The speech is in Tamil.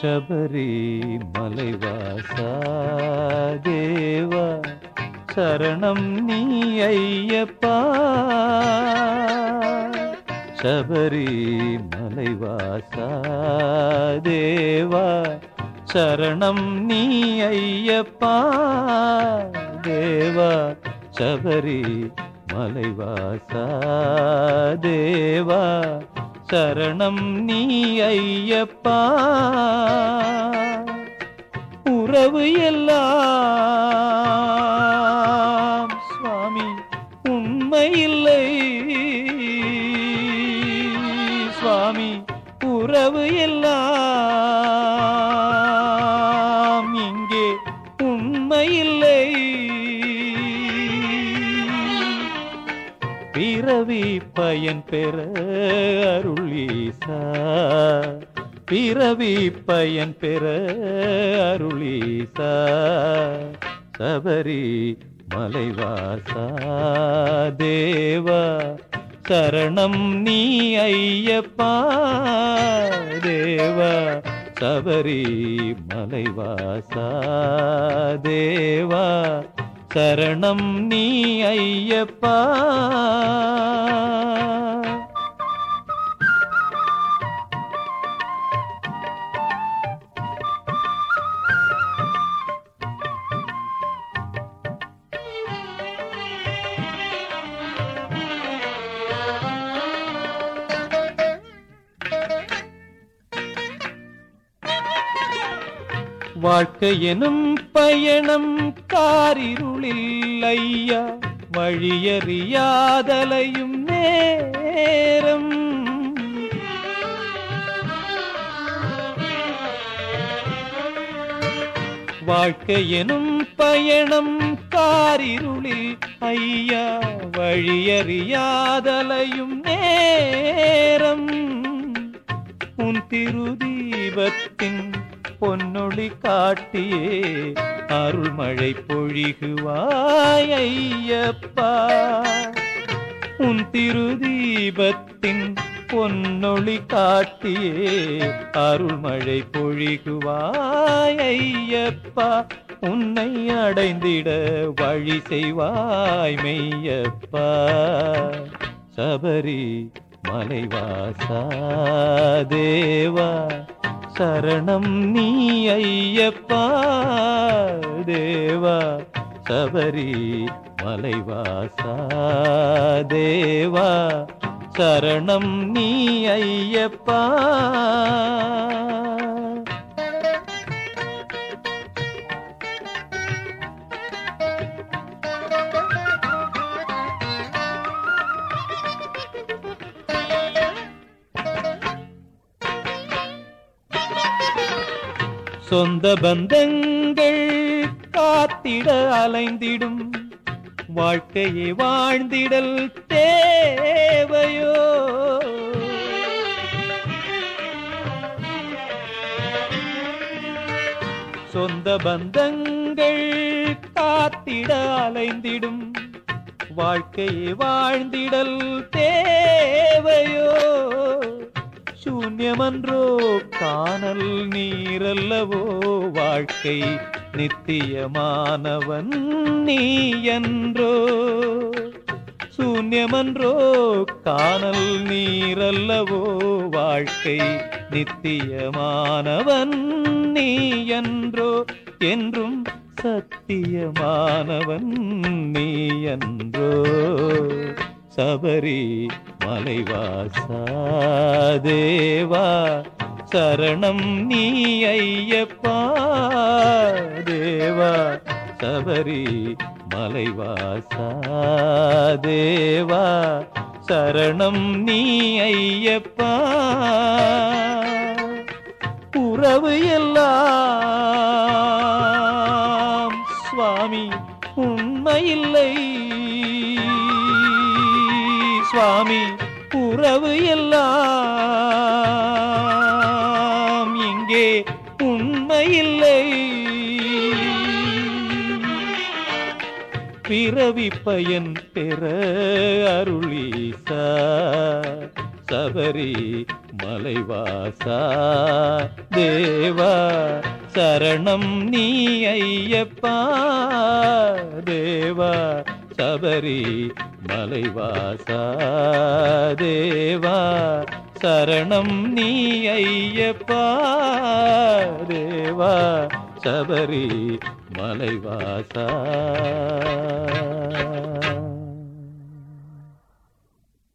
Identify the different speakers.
Speaker 1: சபரி மலைவாசா தேவா சரணம் நீ ஐயப்பா. சபரி மலைவாசா தேவா சரணம் நீ ஐயப்பா. தேவா சபரி மலைவாசா. தேவா சரணம் நீ ஐயப்பா. உறவு எல்லாம் சுவாமி உண்மையில்லை சுவாமி உறவு எல்லாம் பிறவி பயன் பெற அருளீசா பிறவி பயன் பெற அருளீசா சபரி மலைவாசா தேவா சரணம் நீ ஐயப்பா. தேவா சபரி மலைவாசா தேவா. சரணம் நீ ஐயப்பா வாழ்க்கை எனும் பயணம் காரிருளில் ஐயா வழியறியாதலையும் நேரம். வாழ்க்கை எனும் பயணம் காரிருளில் ஐயா வழியறியாதலையும் நேரம். உன் திருதீபத்தின் பொன்னொழி காட்டியே அருள்மழை பொழிகுவாய் ஐயப்பா உன் திருதீபத்தின் பொன்னொழி காட்டியே அருள்மழை பொழிகுவாய் ஐயப்பா உன்னை அடைந்திட வழி செய்வாய் மெய்யப்பா. சபரி மலைவாசா தேவா. சரணம் நீ ஐயப்பா. தேவா சபரி மலைவாசா. தேவா சரணம் நீ ஐயப்பா. சொந்த பந்தங்கள் காத்திட அலைந்திடும். வாழ்க்கையை வாழ்ந்திடல் தேவையோ? சொந்த பந்தங்கள் காத்திட அலைந்திடும். வாழ்க்கையை வாழ்ந்திடல் தேவையோ? சூன்யமன்றோ காணல் நீரல்லவோ வாழ்க்கை நித்தியமானவன் நீ என்றோ சூன்யமன்றோ? காணல் நீரல்லவோ வாழ்க்கை நித்தியமானவன் நீ என்றோ என்றும் சத்தியமானவன் நீ என்றோ சபரி மலைவாசா தேவா. சரணம் நீ ஐயப்பா. தேவா சபரி மலைவாசா. தேவா சரணம் நீ ஐயப்பா. உறவு எல்லாம் சுவாமி உண்மையில்லை. சுவாமி உறவு எல்லாம் இங்கே உண்மையில்லை. பிறவி பயன் பெற அருளீசா சபரி மலைவாசா தேவா சரணம் நீ ஐயப்பா தேவா சபரி மலைவாசா தேவா சரணம் நீ ஐயப்பா தேவா சபரி மலைவாசா.